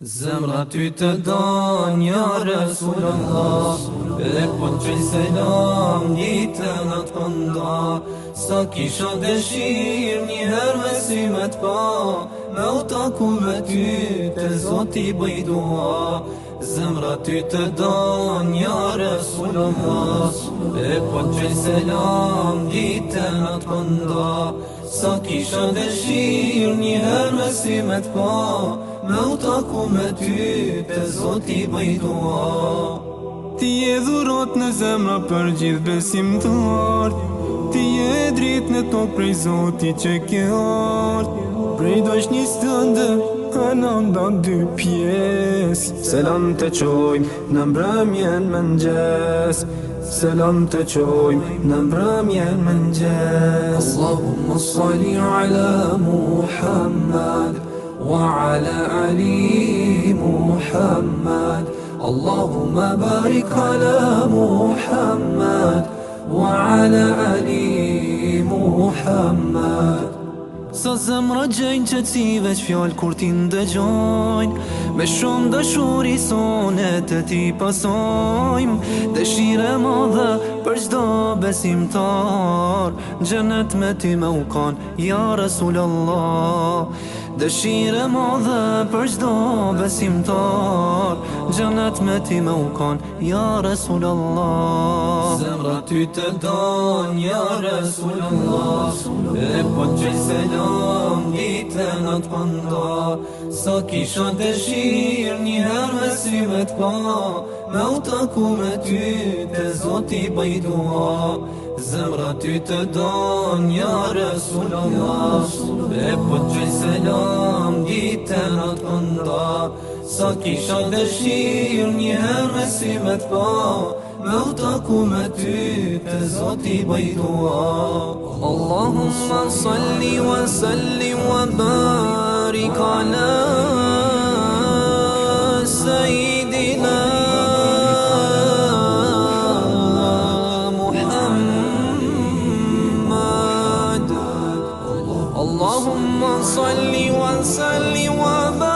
Zemra ty të don, ja Resul Allah Dhe pon që i selam, një të nga të kënda Sa kisha dëshirë, një herë me si me të pa Me u taku me ty, të zoti bëjdua Zemra ty të don, ja Resul Allah Dhe pon që i selam, një të nga të kënda Sa kisha dëshirë, një herë me pa Me u taku me ty te zot i bëjdua Ti je dhurot në zemra Për gjithë besim të hart Ti je drit në tok Prej zot që ke hart Prej dojsh një stëndë Në ndonë dy pjes Selam të qojmë Në mbrëmjen më në Selam të qojmë Në mbrëmjen më në Allahumma salli ala Muhammad wa ala ali muhammad allahumma barik ala muhammad wa ala ali muhammad Sa zemrë gjejnë që t'i veç fjallë kur t'i ndëgjojnë Me shumë dëshuri sonet e t'i pasojmë Dëshire më dhe për gjdo besim t'arë Gjenet me ti me ukanë, ja Rasulallah Dëshire më dhe për gjdo besim tër Gjënët me ti me kon ja Resul Allah Zemra ty të don, ja Resul Allah E po që selam, ditë e në të pëndar Sa kishon dëshirë një herë arsimet pa Me u të ku me ty Te zoti bajdua Zemra ty të don Ja Resulallah E për po që selam Gjitë e natë kënda Sa kisha dëshirë Njëherë me si me të pa Me u ku me ty Te zoti bajdua Allahumma salli Wa salli wa barikana اللهم صل وسلم وبارك